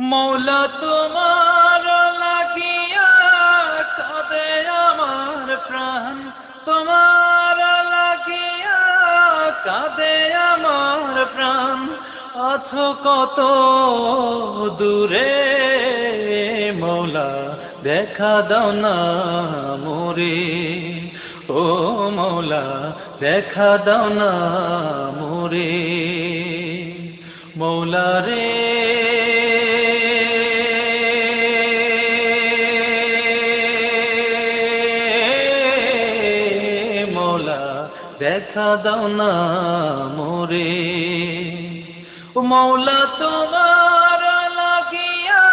মৌলা তোমার লাগিয়া কাঁদে আমার প্রাণ। তোমার লাগিয়া কাঁদে আমার প্রাণ। আছ কত দূরে, মৌলা, দেখা দাও না মোরে। ও মৌলা, দেখা দাও না মোরে। মৌলা রে দেখা দাও না মোরে। ও মৌলা তোমার লাগিয়া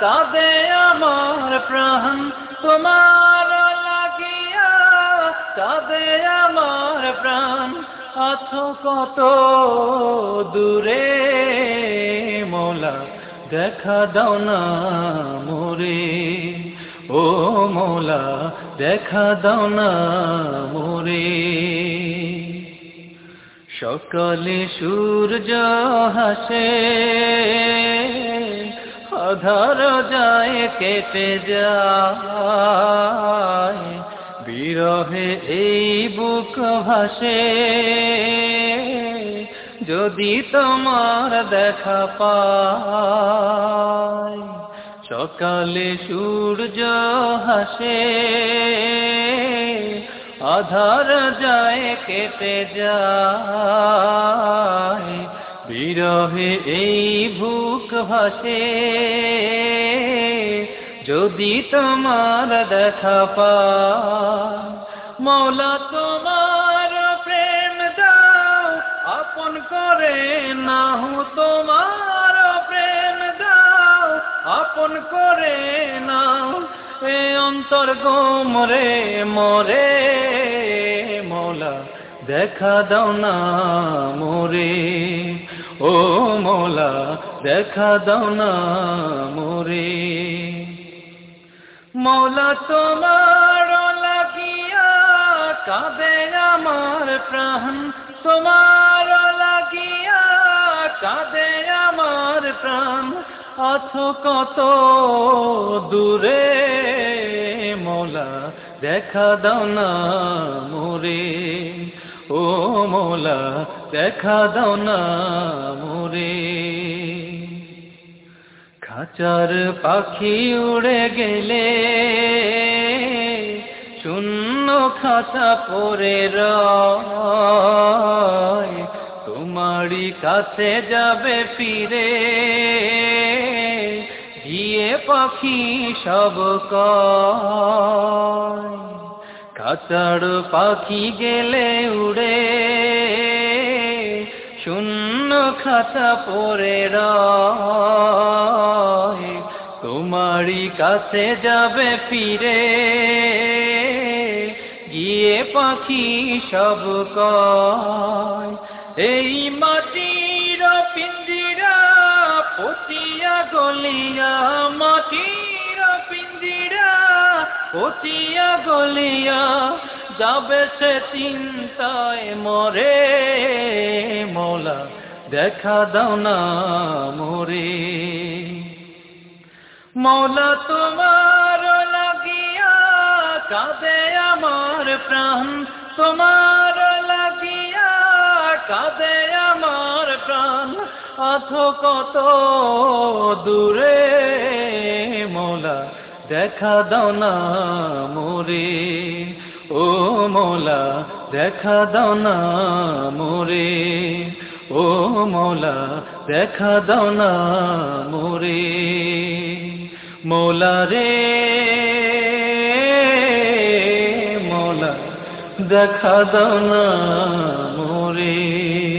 কাঁদে আমার প্রাণ। তোমার লাগিয়া কাঁদে আমার প্রাণ। আছো কত দূরে মৌলা দেখা দাও না মোরে। ও মোলা, দেখা দাও না মোরে। সকালে সূর্য হাসে আধার যায়, কেটে যায়। বিরহে এই বুক ভাসে, যদি তোমার দেখা পায়। সকালে সূর্য হাসে, আধার যায় কেটে যায়, বিরহে এই ভুক ভাসে। যদি তোমার দেখা পায়, মৌলা তোমার প্রেম দাও, আপন করে নাহু আপন করে নাও, এ অন্তর গোমরে মরে। মৌলা দেখা দাও না মোরে, ও মৌলা দেখা দাও না মোরে। মৌলা তোমার লাগিয়া কাঁদে আমার প্রাণ, তোমার লাগিয়া কাঁদে আমার প্রাণ। আছো কত দূরে মৌলা, দেখা দাও না মোরে। ও মৌলা, দেখা দাও না মোরে। খাঁচার পাখি উড়ে গেলে, শূন্য খাঁচা পরে তোমারই কাছে যাবে ফিরে। গিয়ে পাখি সব কয়। পাখি গেলে উড়ে, শূন্য খাঁচা পরে তোমারই কাছে যাবে ফিরে, গিয়ে পাখি সব কয়। এই মাটির পিঞ্জিরা পচিয়া গলিয়া মাটির পিঞ্জিরা পচিয়া গলিয়া, যাবে সে চিন্তায় মরে। মৌলা, দেখা দাও না মোরে। মৌলা, তোমার লাগিয়া কাঁদে আমার প্রাণ। তোমার লাগিয়া কাঁদে আমার প্রাণ আছো কত দূরে মৌলা, দেখা দাও না মোরে। ও মৌলা, দেখা দাও না মোরে। ও মৌলা, দেখা দাও না মোরে। মৌলা রে, মৌলা, দেখা দাও না মোরে।